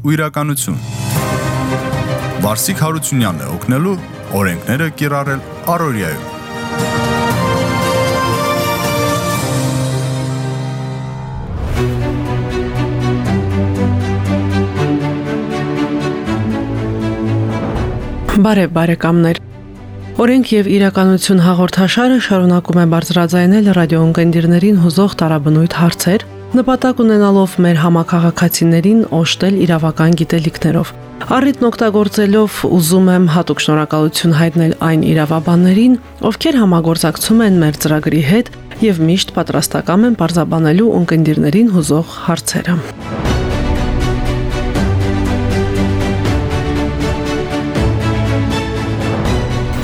ու իրականություն։ Վարսիկ Հարությունյանն է օգնելու օրենքները կիրառել Արորիայում։ Բարև բարեկամներ։ Օրենք եւ իրականություն հաղորդաշարը շարունակում է բարձրաձայնել ռադիոընկերներին հուզող տարաբնույթ հարցեր, նպատակ ունենալով մեր համակարգացիներին օժտել իրավական գիտելիքներով։ Առիթն օգտագործելով ուզում եմ հատուկ շնորհակալություն հայտնել այն իրավաբաններին, ովքեր համագործակցում են մեր ծրագրի հետ եւ միշտ պատրաստակամ են բարձաբանելու ունկնդիրներին հուզող հարցերը։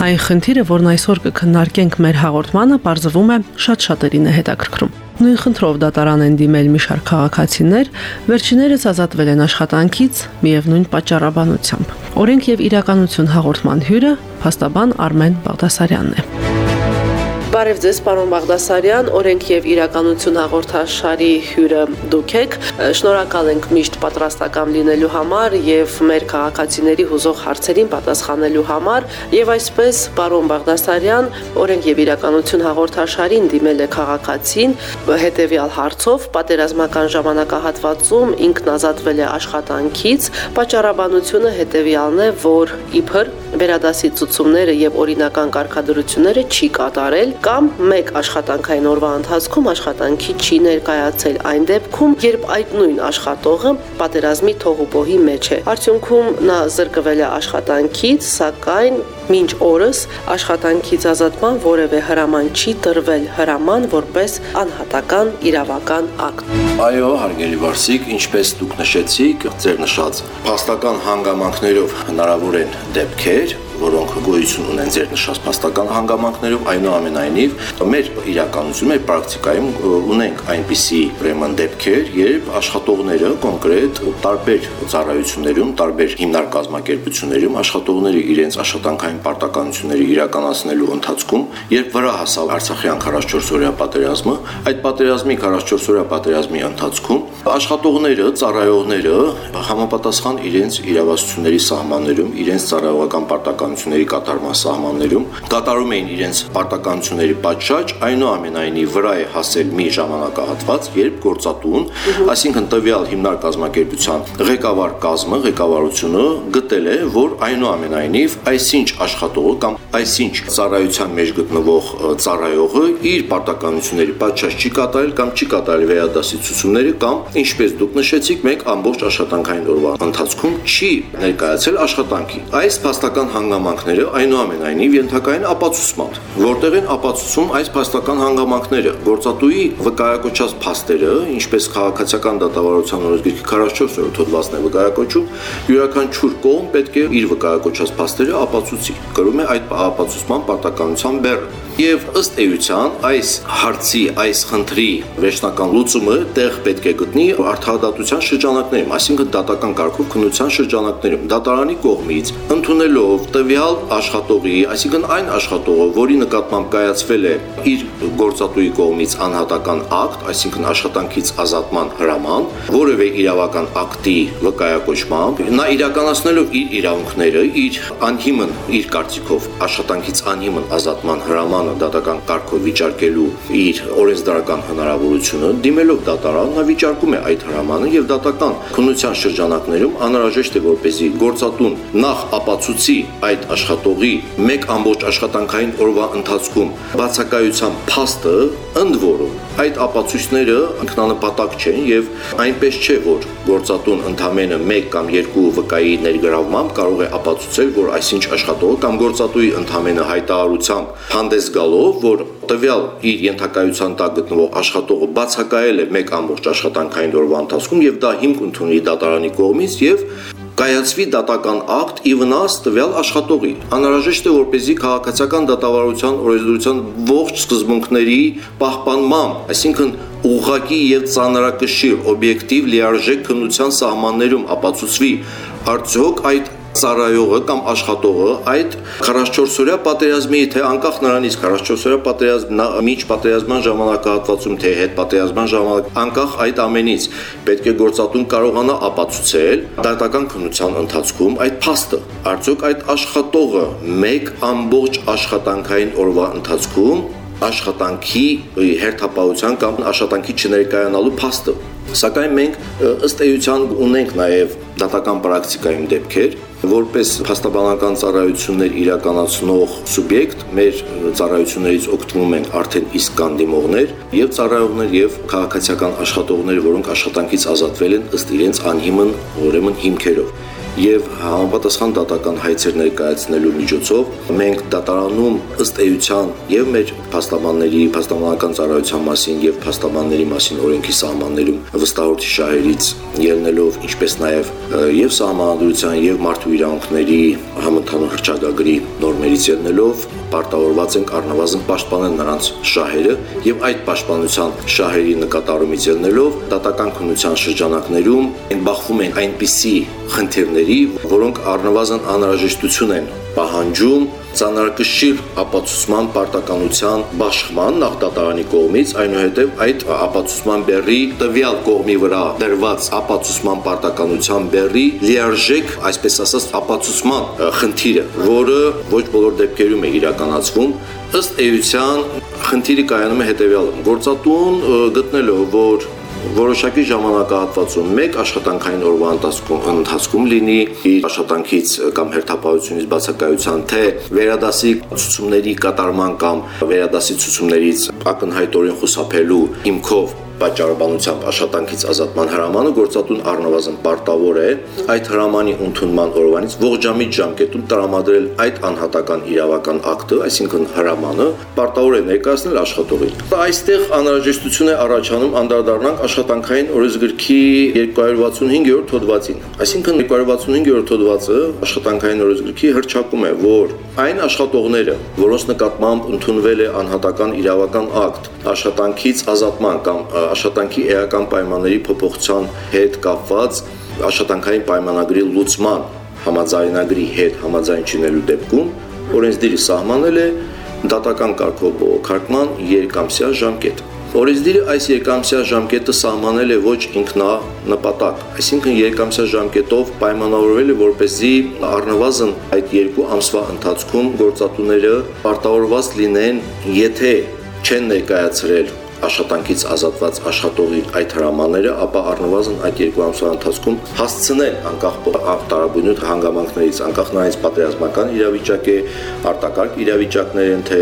Այն խնդիրը, որն այսօր կքննարկենք մեր հաղորդմանը, ողջվում է շատ շատերին է հետաքրքրում։ Նույն խնդրով դատարան են դիմել մի շարք քաղաքացիներ, վերջիներս ազատվել են աշխատանքից միևնույն պատճառաբանությամբ։ Օրենք եւ իրականություն հաղորդման հյուրը փաստաբան Արմեն Բաղդասարյանն է։ Բարև ձեզ, պարոն Բաղդասարյան, օրենք եւ իրականություն հաղորդաշարի հյուրը դուք եք։ Շնորհակալ ենք միշտ պատրաստական լինելու համար եւ մեր քաղաքացիների հուզող հարցերին պատասխանելու համար։ Եվ այսպես, պարոն Բաղդասարյան, օրենք եւ իրականություն հաղորդաշարին դիմել է քաղաքացին հետեւյալ հարցով. պատերազմական ժամանակահատվածում ինքն ազատվել է աշխատանքից։ Պատճառաբանությունը հետեւյալն է, որ իբր վերադասի ցուցումները եւ օրինական կարգադրությունները չի կատարել կամ մեկ աշխատանքային օրվա ընթացքում աշխատանքի չի ներկայացել այն դեպքում, երբ այդ նույն աշխատողը պատերազմի թողուբոհի մեջ է։ Արդյունքում նա զրկվել է աշխատանքից, սակայն մինչ օրս աշխատանքից ազատման որևէ հրաման չի տրվել հրաման որպես անհատական իրավական ակտ։ Այո, հարգելի Վարսիկ, ինչպես դուք նշեցիք, ձեր նշած փաստական հանգամանքներով հնարավոր են դեպքեր, որոնք գոյություն ունեն ձեր նշած փաստական հանգամանքներով, այնուամենայնիվ մեր իրականություն, մեր պրակտիկայում ունենք այնպիսի ուրեմն դեպքեր, երբ աշխատողները կոնկրետ տարբեր ծառայություններում, տարբեր հիմնարկ կազմակերպություններում աշխատողները իրենց աշխատանքային պարտականությունների իրականացնելու ընթացքում, երբ վրա հասավ Արցախյան 44 օրյա պատերազմը, այդ պատերազմի 44 օրյա պատերազմի ընթացքում աշխատողները, ծառայողները համապատասխան իրենց իրավասությունների սահմաններում, իրենց ծառայողական պարտական պարտականությունների կատարման սահմաններում կատարում էին իրենց պարտականությունների պատշաճ, այնուամենայնիվ վրա է հասել մի ժամանակահատված, երբ գործատուն, այսինքն տվյալ հիմնարկ կազմակերպության ղեկավար կազմը, ղեկավարությունը գտել է, որ այնուամենայնիվ այսինչ աշխատողը կամ այսինչ ծառայության մեջ գտնվող ծառայողը իր պարտականությունների պատշաճ չի կատարել կամ չի կատարել վերադասի ցուցումները կամ ինչպես դուք նշեցիք, մեկ ամբողջ աշխատանքային օրվա ընթացքում չի ներկայացել աշխատանքի։ Այս փաստական հանգամ հանգամանքները այնուամենայնիվ ենթակային ապացուցման, որտեղ են ապացուցում այս փաստական հանգամանքները։ Գործատուի վկայակոչած փաստերը, ինչպես քաղաքացիական դատավարության օրենսգիրքի 44-րդ հոդվածն է վկայակոչում, յուրաքանչյուր կողմ պետք է իր վկայակոչած փաստերը ապացուցի։ Կրում է այդ ապացուցման պարտականության բեռը։ Եվ ըստ էության այս հարցի, այս խնդրի վերջնական լուծումը տեղ պետք է գտնի արդարադատության շրջանակներում, այսինքն դատական կարգով քննության շրջանակներում, դատարանի կողմից ընդունելով տվյալ աշխատողի, այսինքն այն աշխատողը, որի նկատմամբ կայացվել է իր գործատուի կողմից անհատական ակտ, այսինքն աշխատանքից ազատման հրաման, որևէ իրավական ակտի վկայակոչմամբ, նա իրականացնելով իր իրավունքները, իր անհիմն իր կարծիքով աշխատանքից անհիմն ազատման հրաման դատարանը դատական կարգով վիճարկելու իր օրենսդրական հնարավորությունը, դիմելով դատարան, նա վիճարկում է այդ հրամանը եւ դատական քննության շրջանակներում անհրաժեշտ է որպեսզի գործատուն նախ ապացուցի այդ աշխատողի մեկ ամբողջ աշխատանքային օրվա ընթացքում բացակայության փաստը, ընդ որում այդ ապացույցները ինքնանպատակ չեն եւ այնպես չէ որ գործատուն ընդամենը 1 կամ 2 վկայի ներգրավմամբ կարող է ապացուցել որ այսինչ աշխատողը կամ գործատուի ընդամենը հայտարարությամբ հանդես գալով որ տվյալ իր ենթակայության տակ գտնվող աշխատողը բացակայել է մեկ ամբողջ աշխատանքային օրվա ընթացքում եւ դա հիմք ընդունի դատարանի կողմից եւ կայացվի դատական ակտ ի վնաս տվյալ աշխատողի։ Անհրաժեշտ է որպեսզի քաղաքացիական դատավարության օրենսդրության ողջ սկզբունքների պահպանմամբ, այսինքն ուղղակի եւ ծանրակշիռ օբյեկտիվ լիարժեք քննության սահմաններում ապացուցվի արդյոք այդ ծառայողը կամ աշխատողը այդ 44-օրյա պատերազմի թե անկախ նրանից 44-օրյա պատերազմ միջ պատերազմյան ժամանակահատվածում թե հետ պատերազմյան ժամանակ անկախ այդ ամենից պետք է գործատուն կարողանա ապացուցել դատական քննության ընթացքում այդ փաստը արդյոք այդ աշխատողը մեկ ամբողջ աշխատանքային օրվա ընթացքում աշխատանքի հերթապահության կամ աշխատանքի չներկայանալու փաստը Սակայն մենք ըստ էության ունենք նաև դատական պրակտիկայում դեպքեր, որպես փաստաբանական ծառայություններ իրականացնող սուբյեկտ մեր ծառայություններից օգտվում են արդեն իսկ կանդիմողներ եւ ծառայողներ եւ քաղաքացիական աշխատողներ, որոնք աշխատանքից ազատվել են ըստ իրենց անհիմն ուրեմն հիմքերով եւ համապատասխան դատական հայցեր ներկայացնելու միջոցով մենք դատարանում ըստ էության եւ մեր փաստաբանների փաստաբանական ծառայության մասին եւ փաստաբանների մասին օրենքի սահմաններում վստահորդի շահերից ելնելով ինչպես նաեւ եւ սահմանադրության եւ մարդու իրավունքների համընդհանուր հրճագագրի նորմերից ելնելով պարտավորված ենք առնվազն պաշտպանել նրանց շահերը եւ այդ պաշտպանության շահերի նկատառումից ելնելով դատական քննության շրջանակներում բախվում են այնպիսի խնդիրների, որոնք առնվազն անհրաժեշտություն են պահանջում ցանրակշիռ ապացուցման պարտականության բաշխման նախտատարանի կողմից, այնուհետև այդ ապացուցման բերի տվյալ կողմի վրա դրված ապացուցման պարտականության բերի լիարժեք, այսպես ասած, ապացուցման խնդիրը, որը ոչ բոլոր դեպքերում է իրականացվում, ըստ էության խնդիրը կայանում է հետևյալում. գործատուն գտնելով, որ որոշակի ժամանակահատվածում մեկ աշխատանքային օրվա ընթացքում լինի իր աշխատանքից կամ հերթապահությունից բացակայության թե վերադասի ցուցումների կատարման կամ վերադասի ցուցումներից ակնհայտորեն խուսափելու հիմքով պատճառաբանությամբ աշխատանքից ազատման հրամանը գործատուն առնվազն պարտավոր է այդ հրամանի ընդունման օրվանից ողջամիտ ժամկետում տրամադրել այդ անհատական իրավական ակտը, այսինքն հրամանը, պարտավոր է ներկայացնել աշխատողին։ Այստեղ անհրաժեշտություն է առաջանում անդրադառնանք աշխատանքային օրենսգրքի 265-րդ հոդվածին։ Այսինքն 265-րդ հոդվածը աշխատանքային օրենսգրքի հրճակում է, որ այն աշխատողները, որոնց նկատմամբ ընդունվել է անհատական իրավական ակտ աշխատանքից ազատման կամ աշխատանքի էական պայմանների փոփոխության հետ կապված աշխատանքային պայմանագրի լուծման համաձայնագրի հետ համաձայն չինելու դեպքում օրենսդիրը սահմանել է դատական կարգով բողոքարկման երկամսյա ժամկետ։ Օրենսդիրը այս երկամսյա ժամկետը սահմանել է ոչ ինքնա նպատակ, այսինքն երկամսյա ժամկետով պայմանավորվել է որպեսզի առնվազն այդ երկու ամսվա ընթացքում գործատուները պարտավորված լինեն, եթե չեն ներկայացրել աշխատանքից ազատված աշխատողի այդ հրամանները, ապա առնվազն այդ երկու ամսվա ընթացքում հասցնել անկախ տարաբույնույթ հանգամանքներից, անկախ նրանից պատերազմական իրավիճակ է, արտակարգ իրավիճակներ են, թե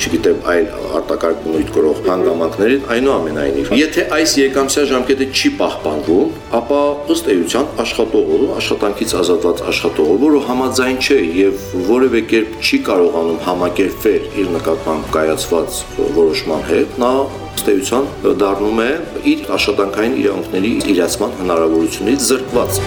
չգիտեմ, այլ արտակարգ բնույթ կրող հանգամանքներին, այնուամենայնիվ, եթե այս երկամսյա ժամկետը չի պահպանվում, ապա ըստ էության աշխատողը, աշխատանքից ազատված աշխատողը, որը համաձայն չէ եւ որևէ կերպ չի կարողանում համակերպվել իր նկատմամբ կայացված որոշման հետ, նա ստեյության դառնում է իր աշխատանքային իրավունքների իրացման հնարավորությունից զրկված։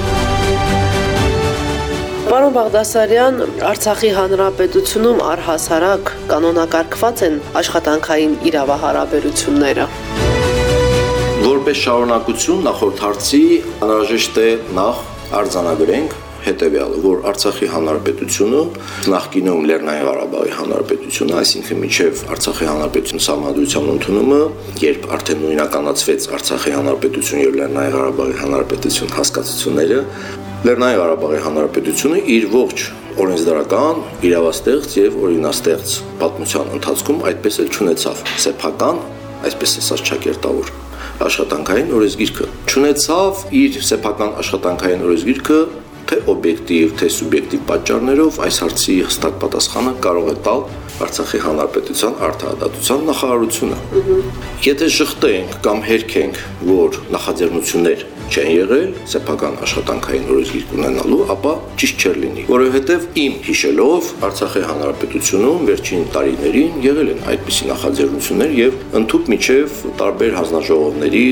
Պարոն Բաղդասարյան, Արցախի հանրապետությունում առհասարակ կանոնակարգված են աշխատանքային իրավահարաբերությունները։ Որպես շարունակություն նախորդ հարցի անհրաժեշտ է նախ արձանագրենք հետևյալը, որ Արցախի հանրապետությունը նախկինում Լեռնային Ղարաբաղի հանրապետությունը, այսինքն միջև Արցախի հանրապետություն համադրության ընդունումը, երբ արդեն նույնականացվեց Արցախի հանրապետություն եւ Լեռնային Ղարաբաղի հանրապետություն հասկացությունները, Լեռնային Ղարաբաղի հանրապետությունը իր ողջ օրենսդրական, իրավաստեղծ եւ օրինաստեղծ պատմության ընթացքում այդպես էլ ճանաչավ սեփական, այսպես ասած ճակերտավոր աշխատանքային օրենսգիրքը։ Ճանաչավ իր սեփական աշխատանքային օրենսգիրքը թե օբյեկտիվ, թե սուբյեկտիվ պատճառներով այս հարցի հստակ պատասխանը կարող է տալ Արցախի հանրապետության արդարադատության նախարարությունը։ Եթե շղթենք կամ հերքենք, որ նախաձեռնություններ չեն եղել սեփական աշխատանքային օրենսգիր ունենալու, ապա ճիշտ չէր լինի, որովհետև իմ հիշելով Արցախի հանրապետությունում վերջին տարիներին եղել են այդպիսի նախաձեռնություններ եւ ընդཐུպ միջև տարբեր հանձնաժողովների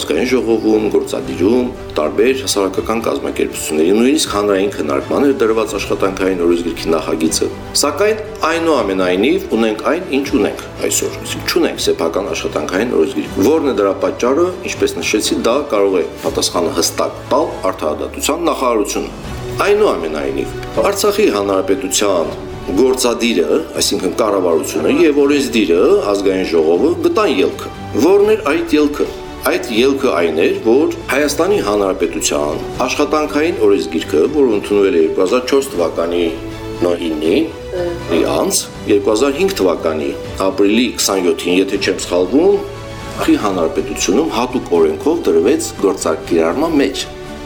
ազգային ժողովում, գործադիրում, տարբեր հասարակական կազմակերպությունների նույնիսկ հանրային քննարկման էր դրված աշխատանքային օրենսգիրքի նախագիծը։ Սակայն այնուամենայնիվ ունենք այն, ինչ ունենք այսօր։ Չունենք սեփական աշխատանքային օրենսգիր։ Որն է դրա պատճառը, ինչպես նշեցի, դա կարող է պատասխանը հստակ տալ արդարադատության նախարարությունը։ Այնուամենայնիվ Արցախի հանրապետության գործադիրը, այսինքն կառավարությունը եւ օրենսդիրը ազգային ժողովը գտան ելքը։ Որն էր այդ ելքը։ Այդ ելքը այն էր, որ Հայաստանի Հանրապետության աշխատանքային օրենսգիրքը, որը ընդունվել է 2004 թվականի նոյինին, իրանց 2005 թվականի ապրիլի 27-ին, եթե չեմ սխալվում, Արցախի հանրապետությունում հատուկ օրենքով դրվեց գործակիրառման մեջ։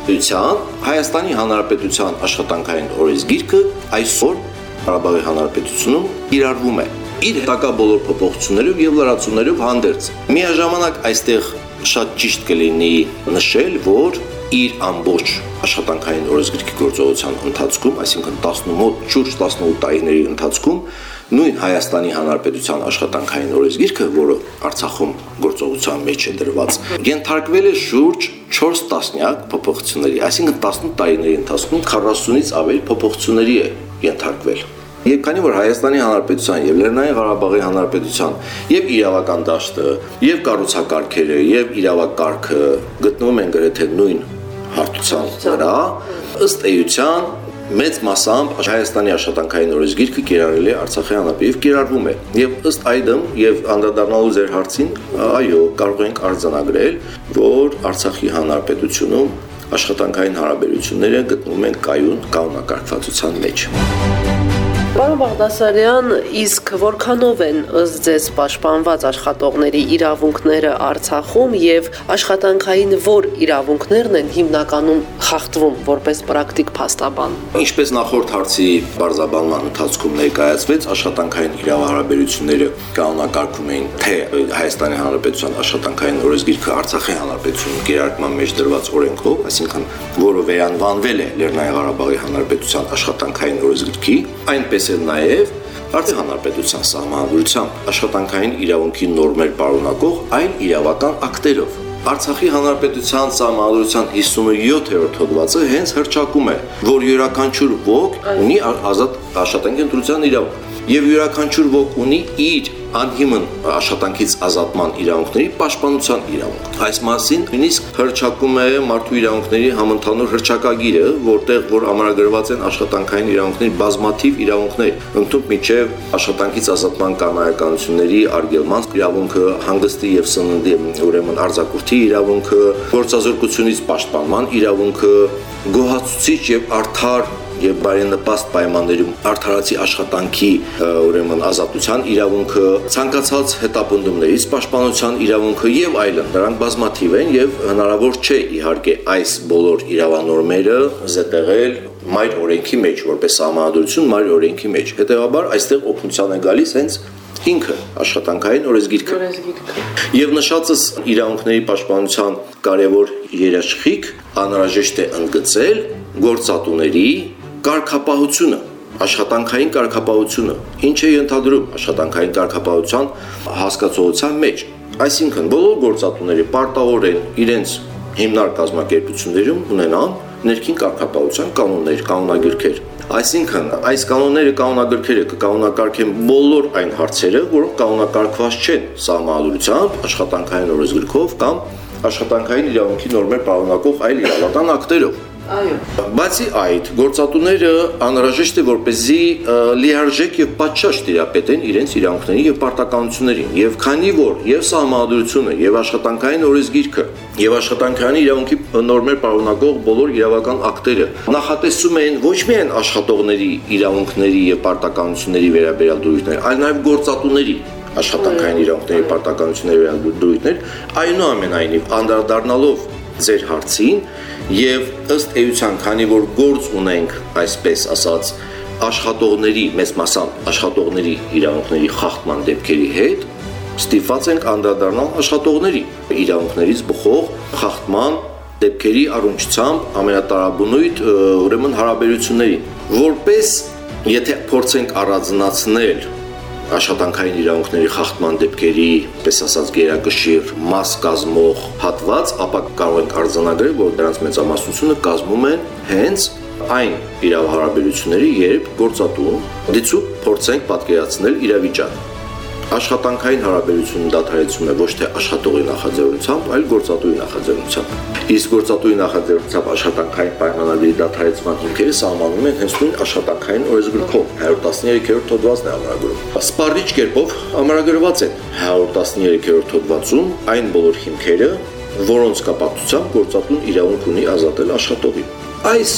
Դրության Հայաստանի Հանրապետության աշխատանքային օրենսգիրքը այսօր Ղարաբաղի Հանրապետությունում կիրառվում է իր հետակա բոլոր փոփոխություններով եւ լրացումներով հանդերձ։ Միաժամանակ այստեղ շատ ճիշտ կլինի նշել, որ իր ամբողջ աշխատանքային օրենսգրքի գործողության ընթացքում, այսինքն 18 շուրջ 18 տարիների ընթացքում նույն Հայաստանի Հանրապետության աշխատանքային օրենսգիրքը, որը Արցախում գործողության մեջ է դրված, ենթարկվել է շուրջ 4 տասնյակ փոփոխությունների, այսինքն 18 տարիների ընթացքում 40-ից ավելի փոփոխությունների է ենթարկվել։ Եվ քանի որ Հայաստանի Հանրապետության եւ Լեռնային Ղարաբաղի Հանրապետության եւ իրավական դաշտը, եւ կառուցակարգերը, եւ իրավակարգը գտնվում են գրեթե նույն հարթության վրա, ըստ էության մեծ մասամբ Հայաստանի աշխատանքային օրենսգիրքը կիրառել է Արցախի հանրապետություն կիրառվում է եւ ըստ այդմ եւ անդրադառնալու ձեր հարցին այո կարող ենք արձանագրել որ Արցախի հանրապետությունում աշխատանքային հարաբերությունները գտնվում են կայուն կանոնակարգվածության մեջ։ Պարոն Բաղդասարյան, իսկ որքանով են ըստ ձեզ պաշտպանված աշխատողների իրավունքները Արցախում եւ աշխատանքային որ իրավունքներն են հիմնականում խախտվում որպես պրակտիկ փաստաբան։ Ինչպես նախորդ հարցի բարձաբանման ընթացքում ներկայացվեց, աշխատանքային իրավահարաբերությունները կանոնակարգում էին թե Հայաստանի Հանրապետության աշխատանքային օրենսգիրքը Արցախի Հանրապետությունում կերարկման մեջ դրված օրենքով, այսինքն որը վերանվանվել է Լեռնային Ղարաբաղի Հանրապետության աշխատանքային օրենսգիրքի, այնպես էլ նաև Արցախ հանրապետության սահմանադրությամբ աշխատանքային իրավունքի նորմեր պարունակող այլ իրավական ակտերով Արցախի հանրապետության սահմանադրության 57-րդ հոդվածը հենց հրճակում է, որ յուրաքանչյուր ոք ունի ազատ աշխատանքի ընտրության իրավունք եւ յուրաքանչյուր ոք ունի իր անհիմն աշխատանքից ազատման իրավունքների պաշտպանության իրավունք։ Այս մասին նույնիսկ հրճակում է մարդու իրավունքների համընդհանուր հրճակագիրը, որտեղ որ ամրագրված են աշխատանքային իրավունքների բազմաթիվ իրավունքներ, ընդհանուր միջև աշխատանքից ազատման կանոնականությունների արգելման իրավունքը, հանգստի եւ սննդի ուրեմն արձակուրդի իրավունքը, գործազրկությունից պաշտպանման իրավունքը, գոհացուցիչ եւ արդար եւ բարենպաստ պայմաններում արդարացի աշխատանքի ուրեմն ազատության իրավունքը, ցանկացած հետապնդումներից պաշտպանության իրավունքը եւ այլն։ Դրանք բազմաթիվ են եւ հնարավոր չէ իհարկե այս բոլոր իրավանորմերը զետեղել մայր օրենքի մեջ, որպես համանդրություն մայր օրենքի մեջ։ Հետևաբար այստեղ օգնության է գալիս հենց ինքը աշխատանքային օրենսգիրքը։ Եվ նշածս իրավունքների պաշտպանության կարևոր երաշխիք անհրաժեշտ է ընդգծել գործատուների կարգապահությունը աշխատանքային կարգապահությունը ինչ է ընդհանրում աշխատանքային կարգապահության հասկացողության մեջ այսինքն բոլոր գործատուները պարտավոր են իրենց հիմնար կազմակերպություններում ունենան ներքին կարգապահության կանոններ, կանոնագրքեր Այսինքն այս կանոնները կանոնագրքերը կկանոնակարգեն բոլոր այն հարցերը, որոնք կանոնակարգված չեն սահմանադրությամբ, աշխատանքային օրենսգրքով կամ աշխատանքային իրավունքի նորմեր պարունակող այլ իրավական ակտերով։ Այո։ Բացի այդ, գործատուները անհրաժեշտ է որպեսզի լիարժեք եւ պատշաճ տիրապետեն իրենց իրավունքներին եւ պարտականություններին։ Եվ քանի որ եւ սահմանադրությունը եւ աշխատանքային օրենսգիրքը եւ աշխատանքային իրավունքի նորմեր պարունակող բոլոր իրավական ակտերը նախատեսում են ոչ միայն աշխատողների իրավունքների եւ պարտականությունների վերաբերյալ դրույթներ, այլ նաեւ գործատուների աշխատանքային իրավունքների պարտականությունների վերաբերյալ դրույթներ, այնուամենայնիվ անդրադառնալով ձեր հարցին, եւ ըստ էության, քանի որ գործ ունենք, այսպես ասած, աշխատողների, մեծ մասամբ աշխատողների իրավունքների խախտման դեպքերի հետ, ստիպված ենք անդրադառնալ աշխատողների իրավունքներից բխող խախտման դեպքերի առնչությամբ ամենատարաբնույթ ուրեմն հարաբերություններին, որպես եթե փորձենք առանձնացնել աշխատանքային իրավունքների խախտման դեպքերի, պես ասած, գերակշիռ մաս կազմող հատված, ապա կարող ենք արձանագրել, որ դրանց մեծամասնությունը կազմում են հենց այն իրավահարաբերությունների, երբ գործատուն դիցու փորձենք պատկերացնել իրավիճակ։ աշխատանքային հարաբերությունը դադարեցում է ոչ թե աշխատողի նախաձեռնությամբ, այլ գործատուի նախաձեռնությամբ։ Իսկ գործատուի նախաձեռնությամբ աշխատանքային պայմանագրի դադարեցման հիմքերը սահմանում են հենց նույն աշխատանքային օրենսգրքով 113-րդ հոդվածն է ամրագրում։ Սպառիչ կերպով ամրագրված են 113-րդ հոդվածում այն բոլոր հիմքերը, որոնց կապակցությամբ գործատուն իրավունք ունի ազատել աշխատողին։ Այս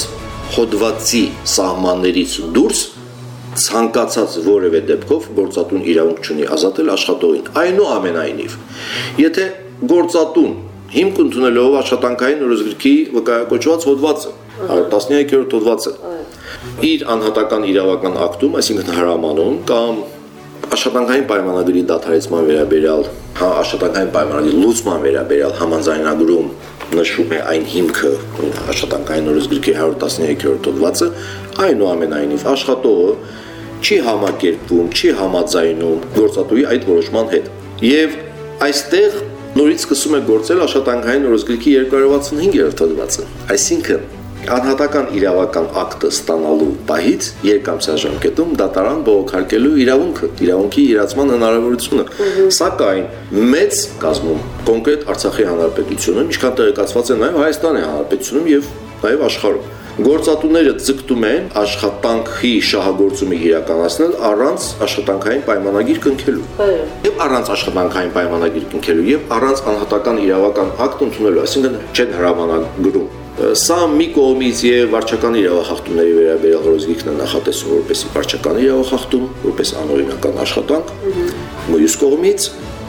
հոդվածի սահմաններից դուրս ցանկացած որևէ դեպքով գործատուն իրավունք ունի ազատել աշխատողին։ Այնուամենայնիվ, եթե գործատուն հիմք ընդունելով աշխատանքային օրենսգրքի վկայակոչված հոդվածը, 13-րդ հոդվածը, իր անհատական իրավական ակտում, այսինքն հրամանում կամ աշխատանքային պայմանագրի դադարեցման վերաբերյալ, հա աշխատանքային պայմանագրի լուծման վերաբերյալ համանձայնագրում նշում է այն հիմքը աշխատանքային օրենսգրքի 113-րդ հոդվածը, այնուամենայնիվ աշխատողը չի համակերպվում, չի համաձայնում գործատուի այդ որոշման հետ։ Եվ այստեղ նորից սկսում է գործել աշխատանքային օրենսգրքի 265-րդ հոդվածը։ Այսինքն անհատական իրավական ակտը ստանալու պահից երկամսյա ժամկետում դատարան բողոքարկելու իրավունքը, իրավունքի իրացման հնարավորությունը։ Սակայն մեծ կազմում կոնկրետ Արցախի հանրապետությունում, ինչքան տեղեկացված է նաև Հայաստանի հանրապետությունում եւ նաև աշխարհում գործատուները ձգտում են աշխատանքի շահագործումը իրականացնել առանց աշխատանքային պայմանագիր կնքելու։ Եվ առանց աշխատանքային պայմանագիր կնքելու եւ առանց անհատական իրավական ակտ ընդունելու, այսինքն չեն հրամանագրում Սա մի կողմից եւ վարչական իրավախախտումների վերաբերյալ օրենսգիքն է նախատեսում որպես վարչական իրավախախտում, որպես անօրինական աշխատանք, մյուս կողմից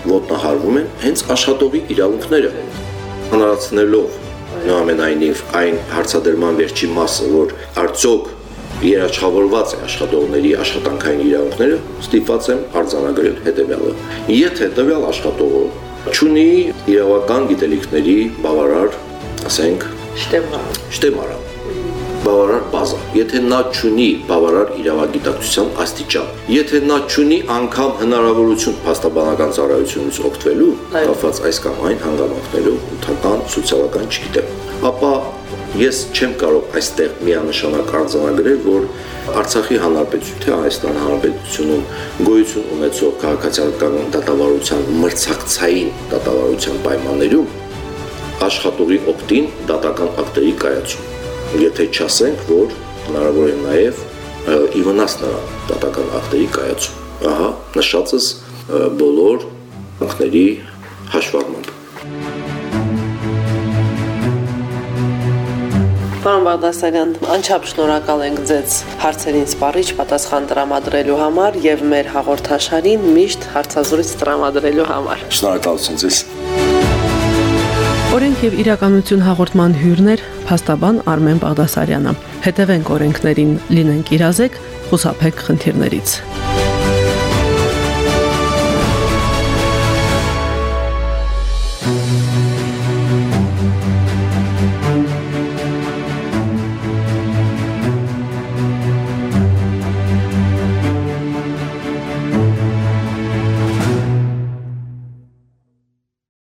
ոտնահարվում են հենց աշխատողի իրավունքները, հնարացնելով նույնամենայնիվ այն հարցադրման վերջի մասը, որ արդյոք երաշխավորված է աշխատողների աշխատանքային իրավունքները, ստիպված եմ արձանագրել հետևյալը։ Եթե տվյալ աշխատողը ունի իրավական գիտելիքների բավարար, ասենք, շտեմարան, շտեմարան բավարար բազա։ Եթե նա ճունի բավարար իրավագիտակցության աստիճան, եթե նա ճունի անգամ հնարավորություն փաստաբանական ծառայությունից օգտվելու, կապված այս կամ այն հանգամանքներով ութական սոցիալական չգիտեմ, ապա ես չեմ կարող այստեղ միանշանակ արձանագրել, որ Արցախի հանրապետություն թե Հայաստան հանրապետությունում գոյություն ունեցող քաղաքացիական դատավարության մրցակցային դատավարության պայմաններում աշխատողի օգտին դատական ակտերի կայացում եթե չասենք, որ հնարավոր է նաև ի վնաս նրա դատական ակտերի կայացում։ Ահա նշածս բոլոր ակտերի հաշվառմամբ։ Պարոն Բաղդասարյան, անչափ շնորհակալ ենք ձեզ հարցերին սպառիչ պատասխան տրամադրելու համար եւ մեր հաղորդաշարին միշտ հարցազրույց տրամադրելու համար։ Շնորհակալություն ձեզ։ Օրենք եւ իրականություն հաղորդման հյուրներ փաստաբան Արմեն Բաղդասարյանը։ Հետևենք օրենքներին, լինենք իրազեկ, խուսափեք խնդիրներից։